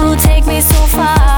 you take me so far.